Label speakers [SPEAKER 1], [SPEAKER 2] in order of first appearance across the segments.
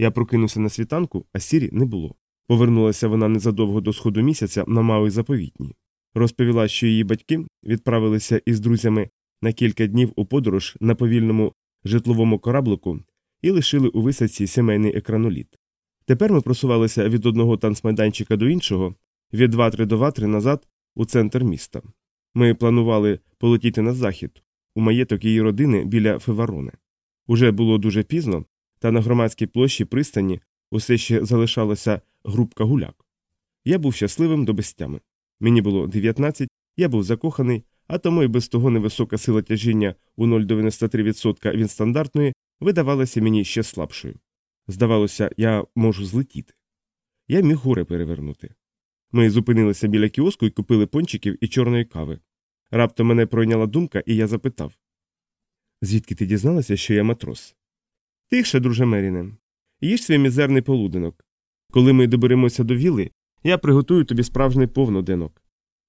[SPEAKER 1] Я прокинувся на світанку, а сірі не було. Повернулася вона незадовго до сходу місяця на Мауї заповітній. Розповіла, що її батьки відправилися із друзями на кілька днів у подорож на повільному житловому кораблику і лишили у висадці сімейний екраноліт. Тепер ми просувалися від одного танцмайданчика до іншого, від ватри до ватри назад у центр міста. Ми планували полетіти на захід, у маєток її родини біля Феварони. Уже було дуже пізно, та на громадській площі пристані усе ще залишалася групка гуляк. Я був щасливим до безтями. Мені було 19, я був закоханий, а тому і без того невисока сила тяжіння у 0,93% від стандартної видавалася мені ще слабшою. Здавалося, я можу злетіти. Я міг гори перевернути. Ми зупинилися біля кіоску і купили пончиків і чорної кави. Раптом мене пройняла думка, і я запитав Звідки ти дізналася, що я матрос? Тихше, друже Меріне. Їж свій мізерний полуденок. Коли ми доберемося до віли, я приготую тобі справжній повноденок.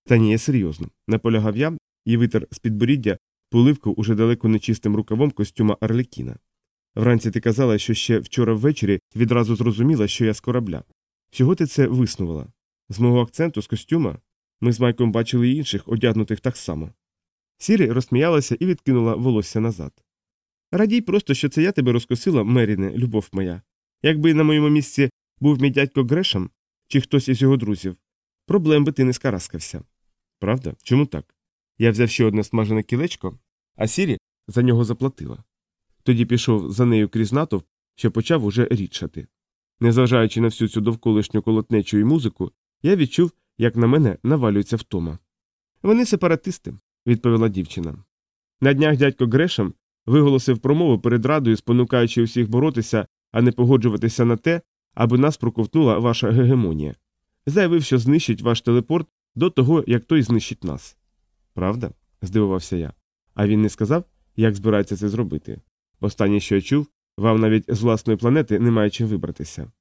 [SPEAKER 1] Та ні, я серйозно, наполягав я і витер з підборіддя поливку уже далеко нечистим рукавом костюма Арлекіна. Вранці ти казала, що ще вчора ввечері відразу зрозуміла, що я з корабля. Чого ти це виснувала? З мого акценту, з костюма, ми з Майком бачили інших, одягнутих так само. Сірі розсміялася і відкинула волосся назад. Радій просто, що це я тебе розкосила, Меріне, любов моя. Якби на моєму місці був мій дядько Грешем чи хтось із його друзів, проблем би ти не скараскався. Правда? Чому так? Я взяв ще одне смажене кілечко, а Сірі за нього заплатила. Тоді пішов за нею крізь натовп, що почав уже рідшати. Незважаючи на всю цю довколишню колотнечу і музику, я відчув, як на мене навалюється втома. Вони сепаратисти, відповіла дівчина. На днях дядько Грешем виголосив промову перед радою, спонукаючи усіх боротися, а не погоджуватися на те, аби нас проковтнула ваша гегемонія. Заявив, що знищить ваш телепорт до того, як той знищить нас. Правда? здивувався я. А він не сказав, як збирається це зробити. Останнє, що я чув, вам навіть з власної планети немає чим вибратися.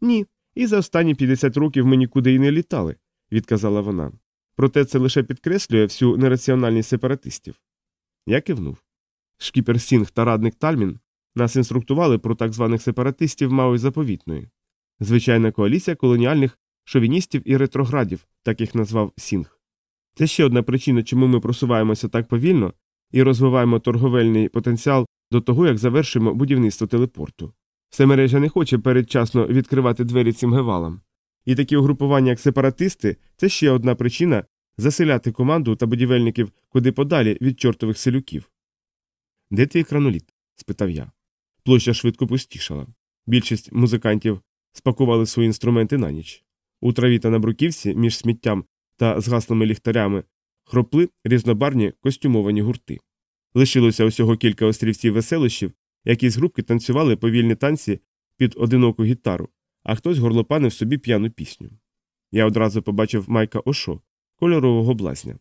[SPEAKER 1] Ні, і за останні 50 років ми нікуди й не літали, відказала вона. Проте це лише підкреслює всю нераціональність сепаратистів. Я кивнув. Шкіпер Сінг та радник Тальмін нас інструктували про так званих сепаратистів Мауї-Заповітної. Звичайна коаліція колоніальних шовіністів і ретроградів, так їх назвав Сінг. Це ще одна причина, чому ми просуваємося так повільно і розвиваємо торговельний потенціал до того, як завершимо будівництво телепорту. Всемережа не хоче передчасно відкривати двері цим гевалам. І такі угрупування, як сепаратисти, це ще одна причина заселяти команду та будівельників куди подалі від чортових селюків. Де твій краноліт? спитав я. Площа швидко пустішала. Більшість музикантів спакували свої інструменти на ніч. У траві та на бруківці між сміттям та згаслими ліхтарями хропли різнобарні костюмовані гурти. Лишилося усього кілька острівців веселощів, які з групки танцювали повільні танці під одиноку гітару, а хтось горлопанив собі п'яну пісню. Я одразу побачив Майка Ошо, кольорового блазня.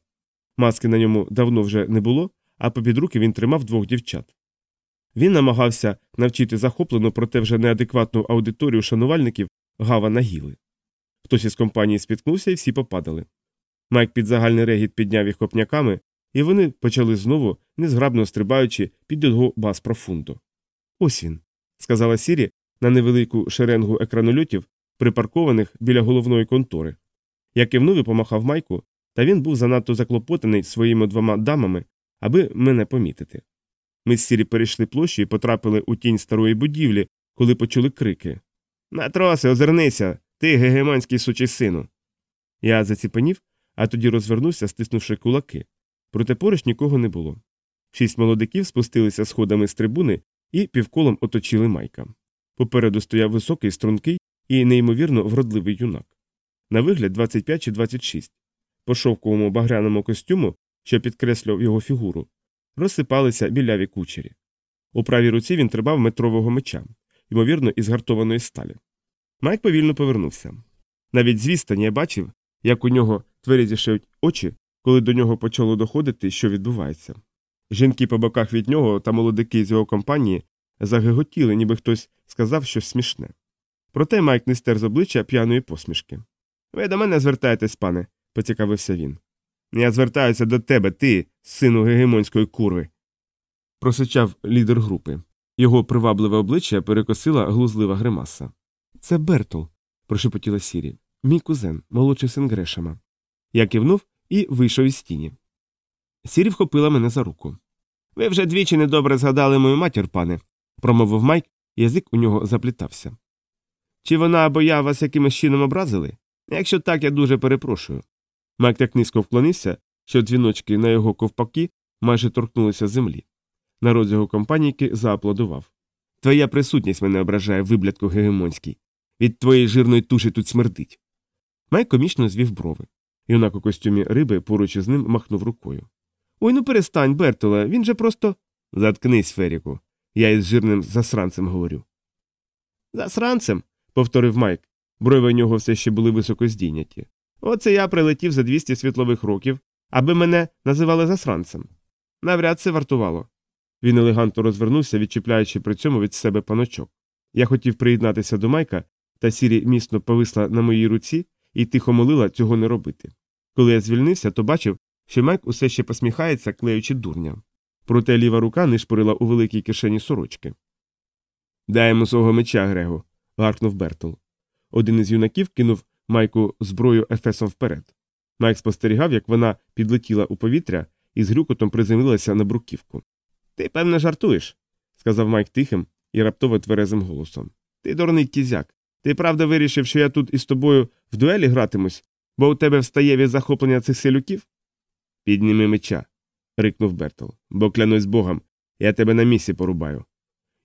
[SPEAKER 1] Маски на ньому давно вже не було, а попід руки він тримав двох дівчат. Він намагався навчити захоплену, проте вже неадекватну аудиторію шанувальників гава на гіли. Хтось із компанії спіткнувся і всі попадали. Майк під загальний регіт підняв їх копняками, і вони почали знову, незграбно стрибаючи під його бас профундо. Ось він, сказала Сірі на невелику шеренгу екранольотів, припаркованих біля головної контори. Я кивнув і помахав майку, та він був занадто заклопотаний своїми двома дамами, аби мене помітити. Ми з Сірі перейшли площу і потрапили у тінь старої будівлі, коли почули крики Матроси, озирнися, ти гегемонський сучий сину. Я заціпанів, а тоді розвернувся, стиснувши кулаки. Проте поруч нікого не було. Шість молодиків спустилися сходами з трибуни і півколом оточили майка. Попереду стояв високий, стрункий і неймовірно вродливий юнак. На вигляд 25 чи 26. По шовковому багряному костюму, що підкреслював його фігуру, розсипалися біляві кучері. У правій руці він тримав метрового меча, ймовірно, із гартованої сталі. Майк повільно повернувся. Навіть з відстані я бачив, як у нього тверезішають очі, коли до нього почало доходити, що відбувається. Жінки по боках від нього та молодики з його компанії загиготіли, ніби хтось сказав щось смішне. Проте Майк не стер з обличчя п'яної посмішки. Ви до мене звертаєтесь, пане, поцікавився він. Я звертаюся до тебе, ти, сину гегемонської курви. просичав лідер групи. Його привабливе обличчя перекосила глузлива гримаса. Це Бертол, прошепотіла Сірі. Мій кузен, молодший син Грешема. Я кивнув і вийшов із тіні. Сірі вхопила мене за руку. Ви вже двічі недобре згадали мою матір, пане, промовив Майк, язик у нього заплітався. Чи вона або я вас якимось чином образили? Якщо так, я дуже перепрошую. Майк так низько вклонився, що дзвіночки на його ковпаки майже торкнулися землі. Народ його компанійки зааплодував. Твоя присутність мене ображає, виблядку гегемонський. Від твоєї жирної туші тут смердить. Майк комічно звів брови. Юнак у костюмі риби поруч із ним махнув рукою. Ой, ну перестань, Бертоле, він же просто. Заткнись, Феріку. Я із жирним засранцем говорю. Засранцем? повторив Майк. Брови у нього все ще були високо здійняті. Оце я прилетів за 200 світлових років, аби мене називали засранцем. Навряд це вартувало. Він елегантно розвернувся, відчіпляючи при цьому від себе паночок. Я хотів приєднатися до Майка, та сірі міцно повисла на моїй руці і тихо молила цього не робити. Коли я звільнився, то бачив, що Майк усе ще посміхається, клеючи дурня. Проте ліва рука нишпорила у великій кишені сорочки. Дай йому свого меча, Грего. гаркнув Бертол. Один із юнаків кинув Майку зброю ефесом вперед. Майк спостерігав, як вона підлетіла у повітря і з грюкотом приземлилася на бруківку. Ти, певне, жартуєш, сказав Майк тихим і раптово тверезим голосом. Ти дурний кізяк. Ти правда вирішив, що я тут із тобою в дуелі гратимусь, бо у тебе встає від захоплення цих селюків? Підніми меча, рикнув Бертол, бо клянусь богом, я тебе на місці порубаю.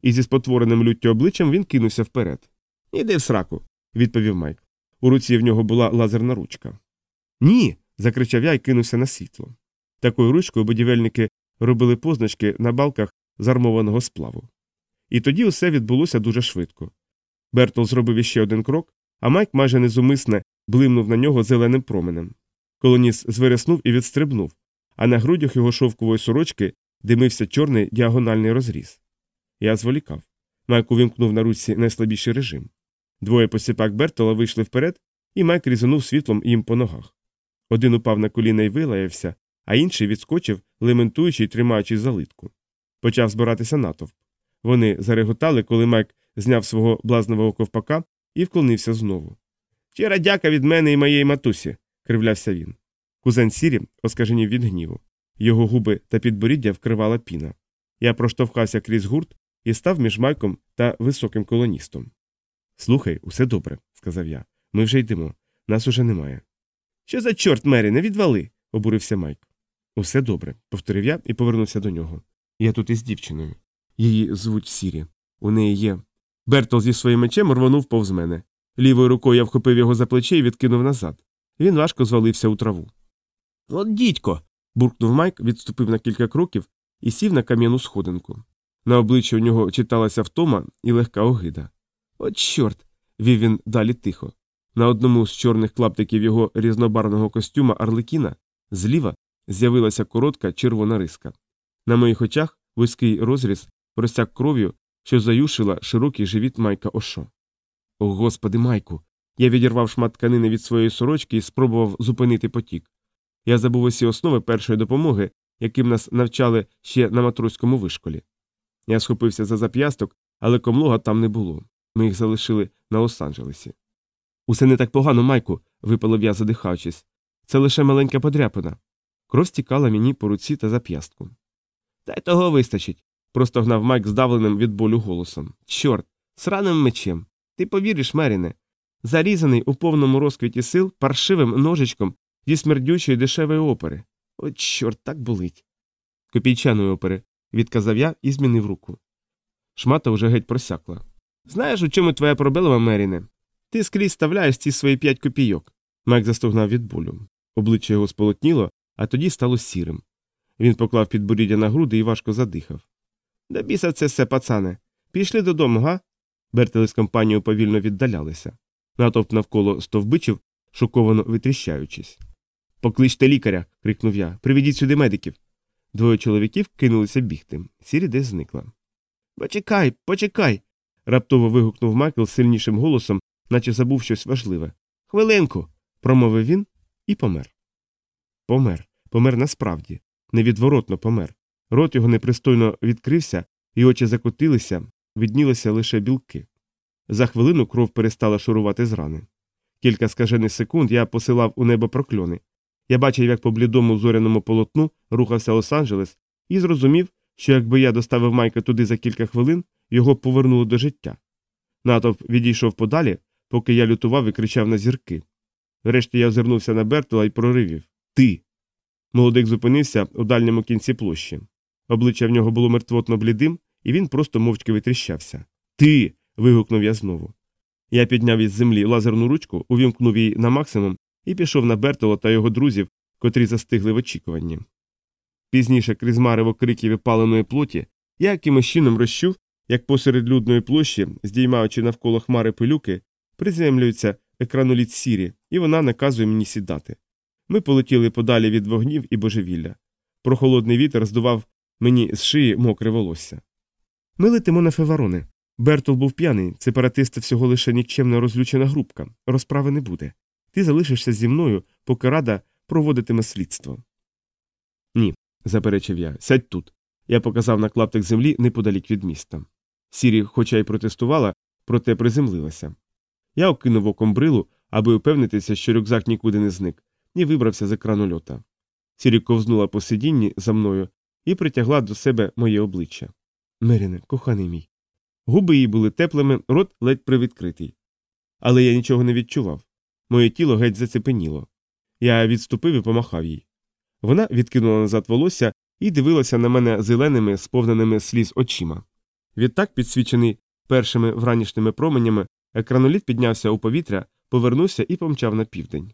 [SPEAKER 1] І зі спотвореним люттю обличчям він кинувся вперед. Іди в сраку, відповів Майк. У руці в нього була лазерна ручка. Ні. закричав я і кинувся на світло. Такою ручкою будівельники робили позначки на балках з армованого сплаву. І тоді усе відбулося дуже швидко. Бертол зробив іще один крок, а Майк майже незумисне блимнув на нього зеленим променем. Колоніс звиреснув і відстрибнув, а на грудях його шовкової сорочки димився чорний діагональний розріз. Я зволікав. Майк увімкнув на руці найслабіший режим. Двоє посіпак Бертола вийшли вперед, і Майк різанув світлом їм по ногах. Один упав на коліна і вилаявся, а інший відскочив, лементуючи й тримаючись за литку. Почав збиратися натовп. Вони зареготали, коли Майк зняв свого блазневого ковпака і вклонився знову. Щира дяка від мене і моєї матусі, кривлявся він. Кузен сірі оскаженів від гніву. Його губи та підборіддя вкривала піна. Я проштовхався крізь гурт і став між Майком та високим колоністом. Слухай, усе добре, сказав я. Ми вже йдемо. Нас уже немає. Що за чорт, Мері, не відвали, обурився Майк. Усе добре, повторив я і повернувся до нього. Я тут із дівчиною. Її звуть Сірі. У неї є. Бертол зі своїм мечем рвонув повз мене. Лівою рукою я вхопив його за плече і відкинув назад. Він важко звалився у траву. От дідько. буркнув Майк, відступив на кілька кроків і сів на кам'яну сходинку. На обличчі у нього читалася втома і легка огида. От чорт. вів він далі тихо. На одному з чорних клаптиків його різнобарного костюма Арлекіна зліва з'явилася коротка червона риска. На моїх очах вузький розріз просяк кров'ю, що заюшила широкий живіт Майка Ошо. О, господи, Майку. Я відірвав шмат тканини від своєї сорочки і спробував зупинити потік. Я забув усі основи першої допомоги, яким нас навчали ще на матроському вишколі. Я схопився за зап'ясток, але комлога там не було. Ми їх залишили на Лос-Анджелесі. Усе не так погано, Майку, випалив я, задихаючись. Це лише маленька подряпина. Кров стікала мені по руці та зап'ястку. Та й того вистачить, простогнав Майк здавленим від болю голосом. Чорт, сраним мечем. Ти повіриш, Меріне. Зарізаний у повному розквіті сил паршивим ножичком зі смердючої дешевої опери. От чорт, так болить. Копійчаної опери, відказав я і змінив руку. Шмата уже геть просякла. Знаєш, у чому твоя проблема, Меріне? Ти скрізь ставляєш ці свої п'ять копійок. Майк застогнав від болю. Обличчя його сполотніло, а тоді стало сірим. Він поклав підборіддя на груди і важко задихав. Да біса це все, пацане. Пішли додому, га? Бертели з компанією повільно віддалялися. Натовп навколо стовбичив, шоковано витріщаючись. Покличте лікаря. крикнув я. Приведіть сюди медиків. Двоє чоловіків кинулися бігти. Сірі десь зникла. Почекай, почекай. Раптово вигукнув Майкл сильнішим голосом, наче забув щось важливе. Хвилинку. промовив він і помер. Помер. Помер насправді. Невідворотно помер. Рот його непристойно відкрився, і очі закотилися, віднілися лише білки. За хвилину кров перестала шурувати з рани. Кілька скажених секунд я посилав у небо прокльони. Я бачив, як по блідому зоряному полотну рухався Лос-Анджелес, і зрозумів, що якби я доставив Майка туди за кілька хвилин, його повернуло до життя. Натовп відійшов подалі, поки я лютував і кричав на зірки. Врешті я озирнувся на Бертола і проривів Ти. Молодик зупинився у дальньому кінці площі. Обличчя в нього було мертвотно блідим, і він просто мовчки витріщався. Ти. вигукнув я знову. Я підняв із землі лазерну ручку, увімкнув її на максимум і пішов на Бертола та його друзів, котрі застигли в очікуванні. Пізніше, крізь марево криків і паленої плоті, я якимось чином розчув, як посеред людної площі, здіймаючи навколо хмари пилюки, приземлюється екраноліт сірі, і вона наказує мені сідати. Ми полетіли подалі від вогнів і божевілля. Прохолодний вітер здував мені з шиї мокре волосся. Ми летимо на феварони. Бертол був п'яний, сепаратисти всього лише нікчемна розлючена групка. Розправи не буде. Ти залишишся зі мною, поки рада проводитиме слідство. Ні, заперечив я. Сядь тут. Я показав на клаптик землі неподалік від міста. Сірі, хоча й протестувала, проте приземлилася. Я окинув оком брилу, аби упевнитися, що рюкзак нікуди не зник, і вибрався з екрану льота. Сірі ковзнула по сидінні за мною і притягла до себе моє обличчя. Меріне, коханий мій. Губи її були теплими, рот ледь привідкритий. Але я нічого не відчував. Моє тіло геть зацепеніло. Я відступив і помахав їй. Вона відкинула назад волосся і дивилася на мене зеленими, сповненими сліз очима. Відтак, підсвічений першими вранішніми променями, екраноліт піднявся у повітря, повернувся і помчав на південь.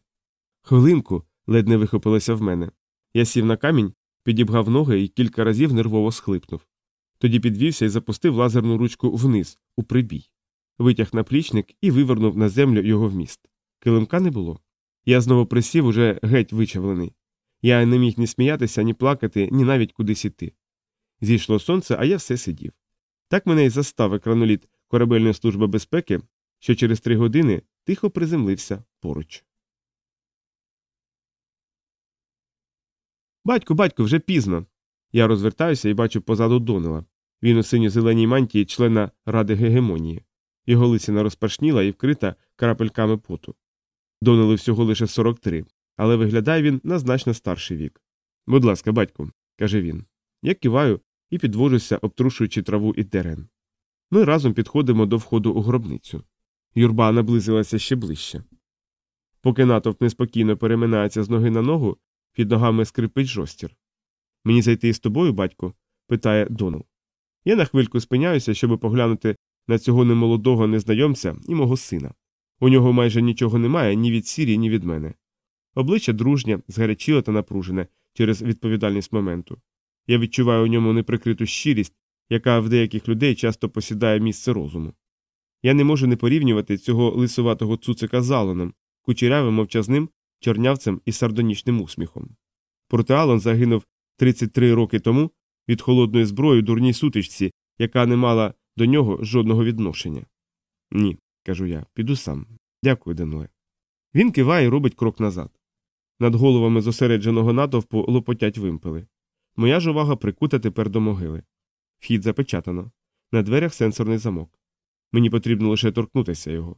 [SPEAKER 1] Хвилинку ледь не вихопилося в мене. Я сів на камінь, підібгав ноги і кілька разів нервово схлипнув. Тоді підвівся і запустив лазерну ручку вниз, у прибій. Витяг наплічник і вивернув на землю його вміст. Килимка не було. Я знову присів, уже геть вичавлений. Я не міг ні сміятися, ні плакати, ні навіть кудись іти. Зійшло сонце, а я все сидів. Так мене й застав екраноліт корабельної служби безпеки, що через три години тихо приземлився поруч. Батько, батько, вже пізно. Я розвертаюся і бачу позаду Донела. Він у синьо-зеленій мантії члена Ради Гегемонії. Його лисина розпашніла і вкрита крапельками поту. Донелу всього лише 43, але виглядає він на значно старший вік. Будь ласка, батьку, каже він. Я киваю і підвожуся, обтрушуючи траву і дерен. Ми разом підходимо до входу у гробницю. Юрба наблизилася ще ближче. Поки натовп неспокійно переминається з ноги на ногу, під ногами скрипить жостір. Мені зайти з тобою, батько? питає Донал. Я на хвильку спиняюся, щоб поглянути на цього немолодого незнайомця і мого сина. У нього майже нічого немає ні від сірі, ні від мене. Обличчя дружнє, згарячіле та напружене через відповідальність моменту. Я відчуваю у ньому неприкриту щирість, яка в деяких людей часто посідає місце розуму. Я не можу не порівнювати цього лисуватого цуцика з Алоном, кучерявим мовчазним, чорнявцем і сардонічним усміхом. Проте Алон загинув 33 роки тому від холодної зброї дурній сутичці, яка не мала до нього жодного відношення. Ні, кажу я, піду сам. Дякую, Денуе. Він киває і робить крок назад. Над головами зосередженого натовпу лопотять вимпели. Моя ж увага прикута тепер до могили. Вхід запечатано. На дверях сенсорний замок. Мені потрібно лише торкнутися його.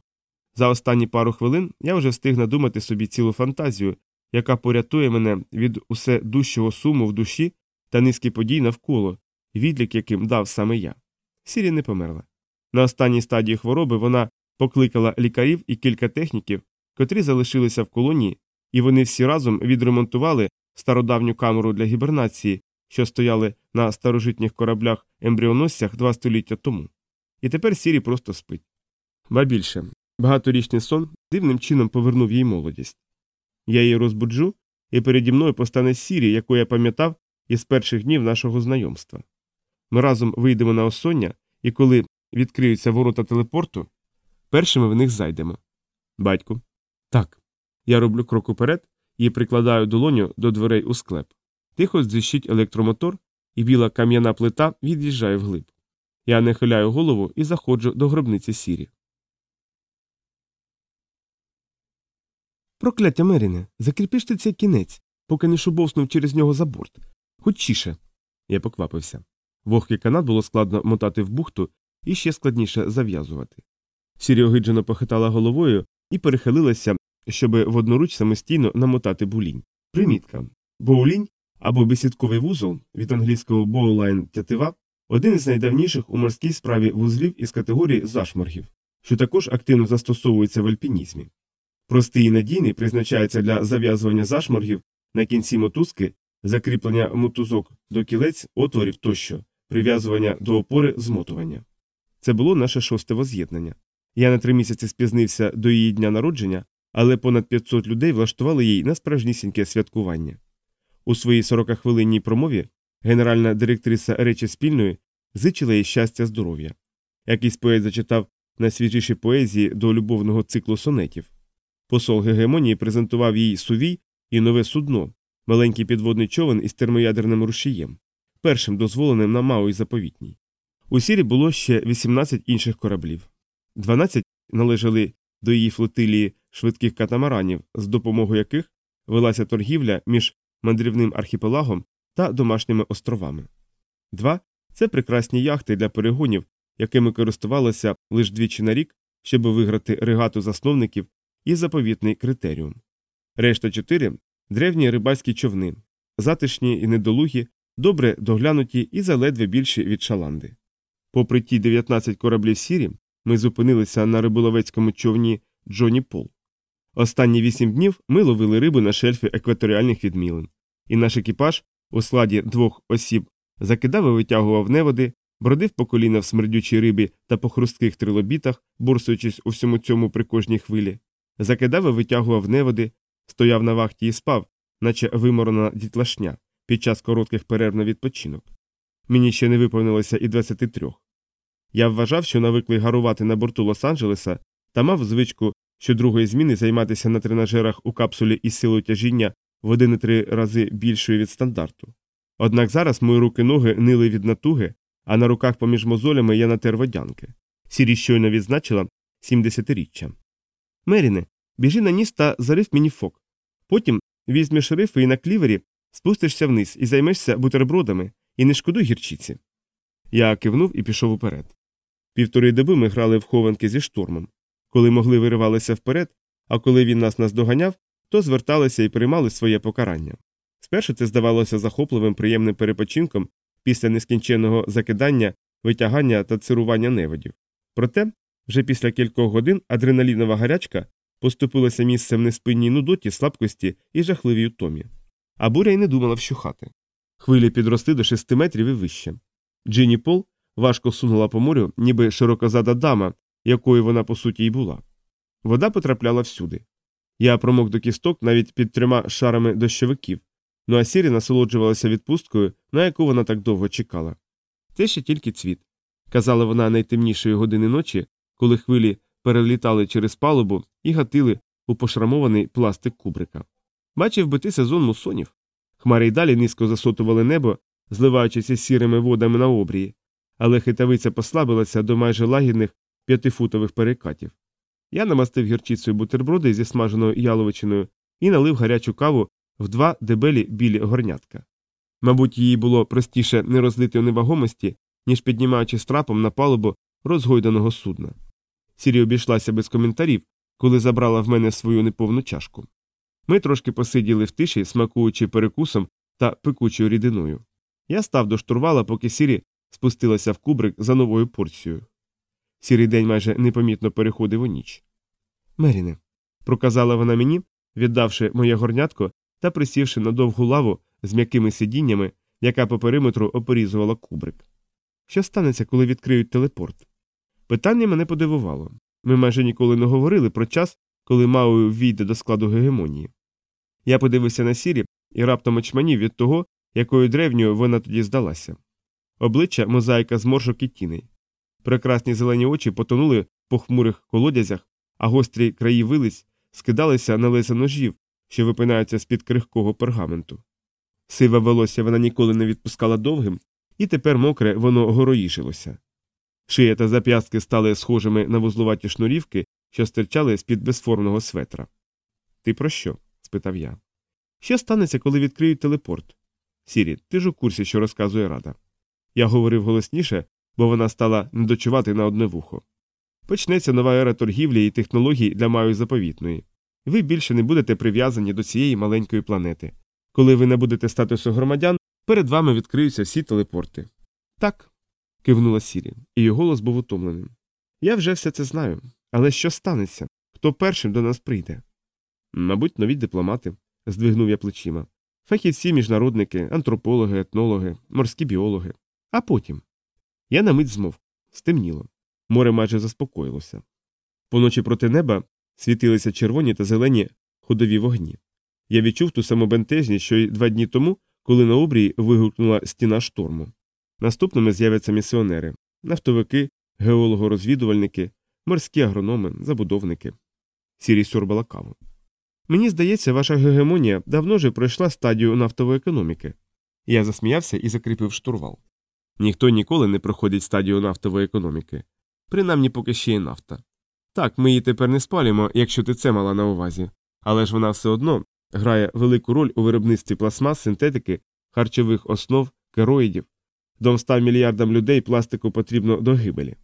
[SPEAKER 1] За останні пару хвилин я вже встиг надумати собі цілу фантазію, яка порятує мене від усе дужчого суму в душі та низки подій навколо, відлік яким дав саме я. Сірі не померла. На останній стадії хвороби вона покликала лікарів і кілька техніків, котрі залишилися в колонії, і вони всі разом відремонтували стародавню камеру для гібернації, що стояли на старожитніх кораблях ембріоносцях два століття тому. І тепер Сірі просто спить. Ба більше, багаторічний сон дивним чином повернув їй молодість. Я її розбуджу, і переді мною постане Сірі, яку я пам'ятав із перших днів нашого знайомства. Ми разом вийдемо на осоння, і коли відкриються ворота телепорту, першими в них зайдемо. Батьку. Так. Я роблю крок уперед і прикладаю долоню до дверей у склеп. Тихо здзищить електромотор, і біла кам'яна плита від'їжджає вглиб. Я нахиляю голову і заходжу до гробниці сірі. Прокляття Меріне, закріпиш ти цей кінець, поки не шубовснув через нього за борт. Хочіше. Я поквапився. Вогкий канат було складно мотати в бухту і ще складніше зав'язувати. Сірі огиджено похитала головою і перехилилася, щоб водноруч самостійно намотати булінь. Примітка. Боулінь або бесідковий вузол від англійського боулайн тятива один із найдавніших у морській справі вузлів із категорії зашморгів, що також активно застосовується в альпінізмі. Простий і надійний призначається для зав'язування зашморгів на кінці мотузки, закріплення мотузок до кілець, отворів тощо, прив'язування до опори змотування. Це було наше шосте воз'єднання. Я на три місяці спізнився до її дня народження, але понад 500 людей влаштували їй на справжнісіньке святкування. У своїй 40-хвилинній промові генеральна директриса Речі Спільної зичила їй щастя здоров'я. Якийсь поет зачитав найсвіжіші поезії до любовного циклу сонетів. Посол гегемонії презентував їй сувій і нове судно, маленький підводний човен із термоядерним рушієм, першим дозволеним на Мау і заповітній. У сірі було ще 18 інших кораблів. 12 належали до її флотилії швидких катамаранів, з допомогою яких велася торгівля між мандрівним архіпелагом та домашніми островами. Два це прекрасні яхти для перегонів, якими користувалося лише двічі на рік, щоб виграти регату засновників і заповітний критеріум. Решта чотири древні рибальські човни, затишні і недолугі, добре доглянуті і заледве більші від шаланди. Попри ті 19 кораблів сірі, ми зупинилися на риболовецькому човні Джоні Пол. Останні вісім днів ми ловили рибу на шельфі екваторіальних відмілин, і наш екіпаж у складі двох осіб закидав і витягував неводи, бродив по коліна в смердючій рибі та по хрустких трилобітах, борсуючись у всьому цьому при кожній хвилі, закидав і витягував неводи, стояв на вахті і спав, наче виморона дітлашня під час коротких перерв на відпочинок. Мені ще не виповнилося і 23. Я вважав, що навиклий гарувати на борту Лос-Анджелеса та мав звичку щодругої зміни займатися на тренажерах у капсулі із силою тяжіння в один і три рази більшою від стандарту. Однак зараз мої руки ноги нили від натуги, а на руках поміж мозолями я натер водянки. Сірі щойно відзначила 70-річчя. Меріне, біжи на ніс та зарив мені фок. Потім візьмеш рифи і на клівері спустишся вниз і займешся бутербродами і не шкодуй гірчиці. Я кивнув і пішов уперед. Півтори доби ми грали в хованки зі штурмом. Коли могли виривалися вперед, а коли він нас наздоганяв, то зверталися і приймали своє покарання. Спершу це здавалося захопливим приємним перепочинком після нескінченного закидання, витягання та цирування неводів. Проте, вже після кількох годин адреналінова гарячка поступилася місцем неспинній нудоті, слабкості і жахливій утомі. А буря й не думала вщухати. Хвилі підросли до шести метрів і вище. Джині Пол важко сунула по морю, ніби широкозада дама, якою вона по суті й була. Вода потрапляла всюди. Я промок до кісток навіть під трьома шарами дощовиків, ну а сірі насолоджувалася відпусткою, на яку вона так довго чекала. Це ще тільки цвіт, казала вона найтемнішої години ночі, коли хвилі перелітали через палубу і гатили у пошрамований пластик кубрика. Бачив би ти сезон мусонів. Хмари й далі низько засотували небо, зливаючись із сірими водами на обрії, але хитавиця послабилася до майже лагідних п'ятифутових перекатів. Я намастив гірчицею бутерброди зі смаженою яловичиною і налив гарячу каву в два дебелі білі горнятка. Мабуть, їй було простіше не розлити у невагомості, ніж піднімаючи страпом на палубу розгойданого судна. Сірі обійшлася без коментарів, коли забрала в мене свою неповну чашку. Ми трошки посиділи в тиші, смакуючи перекусом та пекучою рідиною. Я став до штурвала, поки сірі спустилася в кубрик за новою порцією. Сірий день майже непомітно переходив у ніч. Меріне, проказала вона мені, віддавши моє горнятко та присівши на довгу лаву з м'якими сидіннями, яка по периметру опорізувала кубрик. Що станеться, коли відкриють телепорт? Питання мене подивувало. Ми майже ніколи не говорили про час, коли Мау війде до складу гегемонії. Я подивився на сірі і раптом очманів від того, якою древньою вона тоді здалася. Обличчя мозаїка зморшок і тіней. Прекрасні зелені очі потонули по хмурих колодязях, а гострі краї вилиць скидалися на леза ножів, що випинаються з під крихкого пергаменту. Сиве волосся вона ніколи не відпускала довгим, і тепер мокре воно гороїшилося. Шия та зап'ястки стали схожими на вузлуваті шнурівки, що стирчали з під безформного светра. Ти про що? спитав я. Що станеться, коли відкриють телепорт? Сірі, ти ж у курсі, що розказує рада. Я говорив голосніше, бо вона стала недочувати на одне вухо. Почнеться нова ера торгівлі і технологій для маю заповітної. Ви більше не будете прив'язані до цієї маленької планети. Коли ви не будете статусу громадян, перед вами відкриються всі телепорти. Так. кивнула Сірі, і її голос був утомленим. Я вже все це знаю. Але що станеться? Хто першим до нас прийде? Мабуть, нові дипломати, здвигнув я плечима. Фахівці, міжнародники, антропологи, етнологи, морські біологи. А потім. Я на мить змовк. Стемніло. Море майже заспокоїлося. Поночі проти неба світилися червоні та зелені ходові вогні. Я відчув ту саму бентежність, що й два дні тому, коли на обрії вигукнула стіна шторму. Наступними з'являться місіонери, нафтовики, геологорозвідувальники, морські агрономи, забудовники. Сірій сьорбала каву. Мені здається, ваша гегемонія давно вже пройшла стадію нафтової економіки. Я засміявся і закріпив штурвал. Ніхто ніколи не проходить стадію нафтової економіки. Принаймні поки ще є нафта. Так, ми її тепер не спалюємо, якщо ти це мала на увазі, але ж вона все одно грає велику роль у виробництві пластмас, синтетики, харчових основ, кероїдів. До 100 мільярдам людей пластику потрібно до гибелі.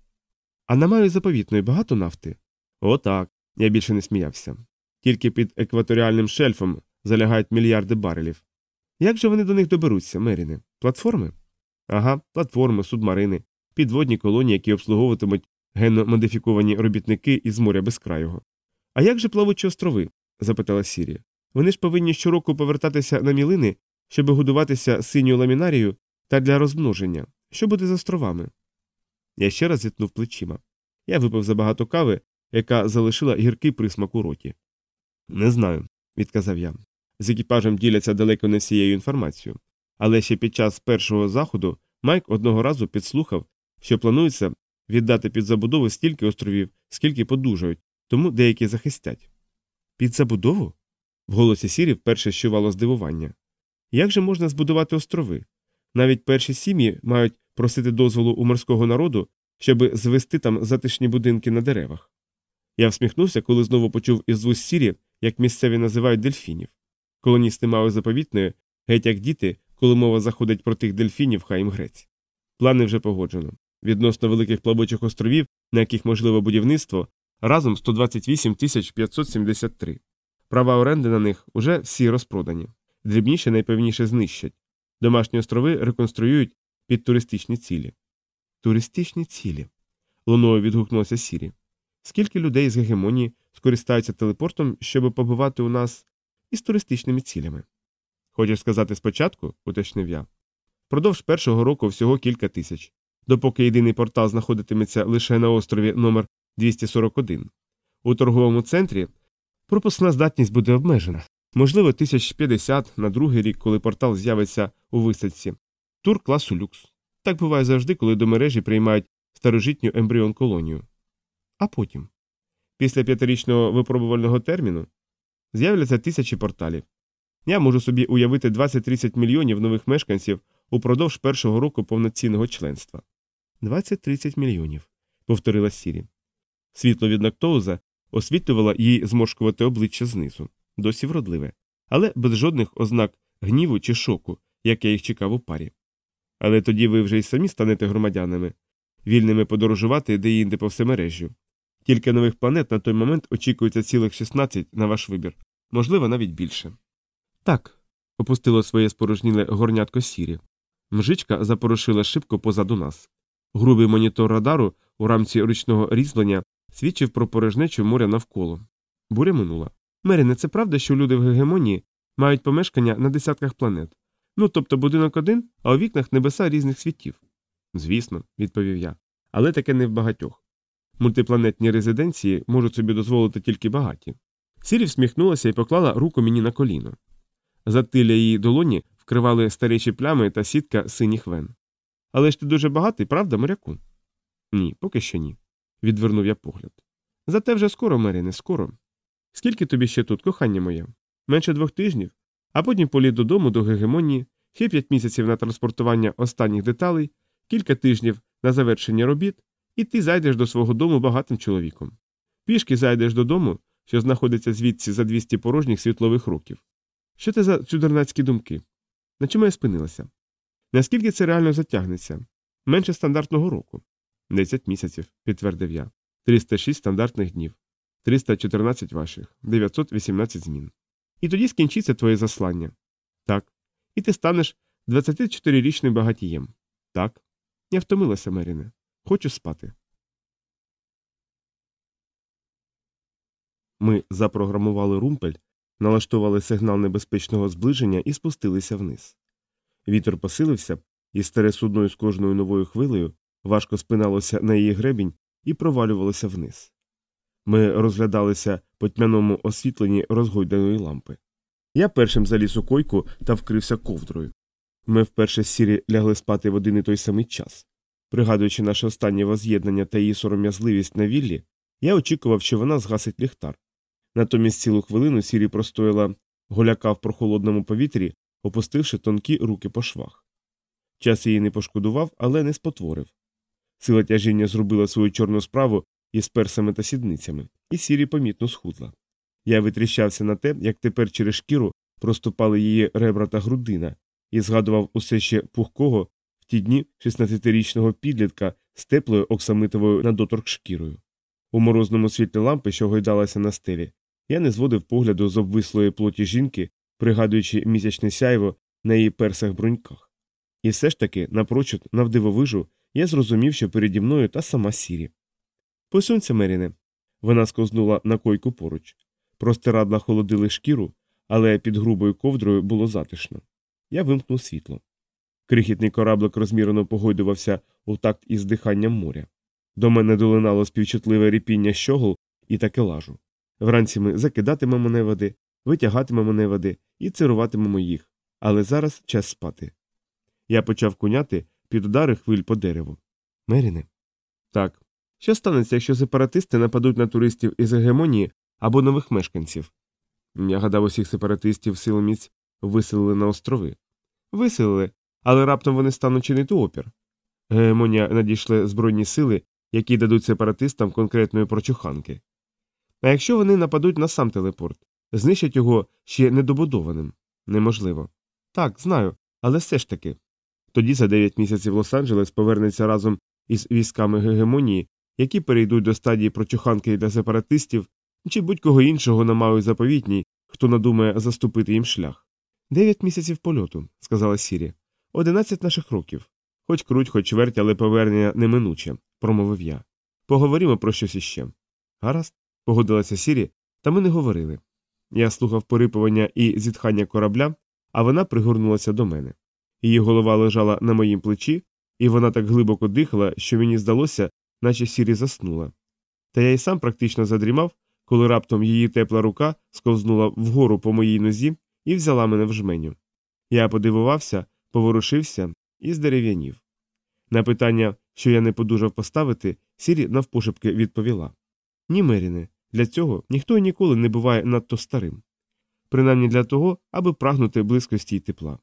[SPEAKER 1] А на маю заповітної багато нафти? О, так. Я більше не сміявся. Тільки під екваторіальним шельфом залягають мільярди барелів. Як же вони до них доберуться, Меріни? Платформи? Ага, платформи, субмарини, підводні колонії, які обслуговуватимуть генно модифіковані робітники із моря безкрайого. А як же плавучі острови? запитала Сірія. Вони ж повинні щороку повертатися на мілини, щоб годуватися синьою ламінарією та для розмноження. Що буде з островами? Я ще раз зітнув плечима. Я випив забагато кави, яка залишила гіркий присмак у роті. Не знаю, відказав я. З екіпажем діляться далеко не всією інформацією. Але ще під час першого заходу Майк одного разу підслухав, що планується віддати під забудову стільки островів, скільки подужають, тому деякі захистять. Під забудову? В голосі Сірі вперше щувало здивування. Як же можна збудувати острови? Навіть перші сім'ї мають просити дозволу у морського народу, щоб звести там затишні будинки на деревах. Я всміхнувся, коли знову почув із вуз Сірі, як місцеві називають дельфінів. Колоністи мали заповітної, геть як діти, коли мова заходить про тих дельфінів, хай їм грець. Плани вже погоджено. Відносно великих плавучих островів, на яких можливе будівництво, разом 128 573. Права оренди на них уже всі розпродані. Дрібніше найпевніше знищать. Домашні острови реконструюють під туристичні цілі. Туристичні цілі. луною відгукнулася Сірі. Скільки людей з гегемонії скористаються телепортом, щоб побувати у нас із туристичними цілями? Хочеш сказати спочатку, уточнив я. Продовж першого року всього кілька тисяч, допоки єдиний портал знаходитиметься лише на острові номер 241. У торговому центрі пропускна здатність буде обмежена. Можливо, 1050 на другий рік, коли портал з'явиться у висадці. Тур класу люкс. Так буває завжди, коли до мережі приймають старожитню ембріон колонію. А потім, після п'ятирічного випробувального терміну, з'являться тисячі порталів. Я можу собі уявити 20-30 мільйонів нових мешканців упродовж першого року повноцінного членства. 20-30 мільйонів, повторила Сірі. Світло від Нактоуза освітлювало їй зморшкувати обличчя знизу, досі вродливе, але без жодних ознак гніву чи шоку, як я їх чекав у парі. Але тоді ви вже й самі станете громадянами, вільними подорожувати де інде по всемережжю. Кілька нових планет на той момент очікується цілих 16 на ваш вибір, можливо, навіть більше. Так, опустило своє спорожніле горнятко сірі. Мжичка запорошила шибко позаду нас. Грубий монітор радару у рамці ручного різьблення свідчив про порожнечу моря навколо. Буря минула. Меріне, це правда, що люди в гегемонії мають помешкання на десятках планет. Ну, тобто будинок один, а у вікнах небеса різних світів. Звісно, відповів я. Але таке не в багатьох. Мультипланетні резиденції можуть собі дозволити тільки багаті. Сірі всміхнулася і поклала руку мені на коліно. Затилля її долоні вкривали старечі плями та сітка синіх вен. Але ж ти дуже багатий, правда, моряку? Ні, поки що ні. відвернув я погляд. Зате вже скоро, Меріне, скоро. Скільки тобі ще тут, кохання моє? Менше двох тижнів, а потім політ додому до гегемонії, ще п'ять місяців на транспортування останніх деталей, кілька тижнів на завершення робіт, і ти зайдеш до свого дому багатим чоловіком. Пішки зайдеш додому, що знаходиться звідси за 200 порожніх світлових років. Що це за чудернацькі думки? На чому я спинилася? Наскільки це реально затягнеться? Менше стандартного року. Десять місяців, підтвердив я. 306 стандартних днів, 314 ваших, 918 змін. І тоді скінчиться твоє заслання. Так. І ти станеш 24-річним багатієм. Так. Я втомилася, Меріне. Хочу спати. Ми запрограмували румпель, налаштували сигнал небезпечного зближення і спустилися вниз. Вітер посилився, і старе судно з кожною новою хвилею важко спиналося на її гребінь і провалювалося вниз. Ми розглядалися по тьмяному освітленні розгойданої лампи. Я першим заліз у койку та вкрився ковдрою. Ми вперше сірі лягли спати в один і той самий час. Пригадуючи наше останнє воз'єднання та її сором'язливість на віллі, я очікував, що вона згасить ліхтар. Натомість цілу хвилину сірі простояла голяка в прохолодному повітрі, опустивши тонкі руки по швах. Час її не пошкодував, але не спотворив. Сила тяжіння зробила свою чорну справу із персами та сідницями, і сірі помітно схудла. Я витріщався на те, як тепер через шкіру проступали її ребра та грудина, і згадував усе ще пухкого в ті дні 16-річного підлітка з теплою оксамитовою надоторк шкірою. У морозному світлі лампи, що гойдалася на стелі, я не зводив погляду з обвислої плоті жінки, пригадуючи місячне сяйво на її персах бруньках. І все ж таки, напрочуд, навдивовижу, я зрозумів, що переді мною та сама сірі. Посунься, Меріне. Вона сковзнула на койку поруч. Простирадла холодили шкіру, але під грубою ковдрою було затишно. Я вимкнув світло. Крихітний кораблик розмірено погойдувався у такт із диханням моря. До мене долинало співчутливе ріпіння щогол і таке лажу. Вранці ми закидатимемо неводи, витягатимемо неводи і цируватимемо їх, але зараз час спати. Я почав куняти під удари хвиль по дереву. Меріне. Так. Що станеться, якщо сепаратисти нападуть на туристів із гегемонії або нових мешканців? Я гадав, усіх сепаратистів силоміць виселили на острови. Виселили, але раптом вони стануть чинити опір. Гегемонія надійшли збройні сили, які дадуть сепаратистам конкретної прочуханки. А якщо вони нападуть на сам телепорт, знищать його ще недобудованим? Неможливо. Так, знаю, але все ж таки. Тоді за 9 місяців Лос-Анджелес повернеться разом із військами гегемонії, які перейдуть до стадії прочуханки для сепаратистів чи будь-кого іншого на малій заповітній, хто надумає заступити їм шлях. Дев'ять місяців польоту, сказала Сірі. Одинадцять наших років. Хоч круть, хоч верть, але повернення неминуче, промовив я. Поговоримо про щось іще. Гаразд, погодилася Сірі, та ми не говорили. Я слухав порипування і зітхання корабля, а вона пригорнулася до мене. Її голова лежала на моїм плечі, і вона так глибоко дихала, що мені здалося, наче сірі заснула. Та я й сам практично задрімав, коли раптом її тепла рука сковзнула вгору по моїй нозі і взяла мене в жменю. Я подивувався, поворушився і здерев'янів. На питання, що я не подужав поставити, сірі навпошепки відповіла Ні, Меріне, для цього ніхто і ніколи не буває надто старим. Принаймні для того, аби прагнути близькості й тепла.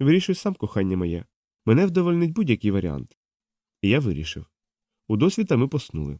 [SPEAKER 1] Вирішуй сам, кохання моє. Мене вдовольнить будь-який варіант. І я вирішив. У досвіта ми поснули.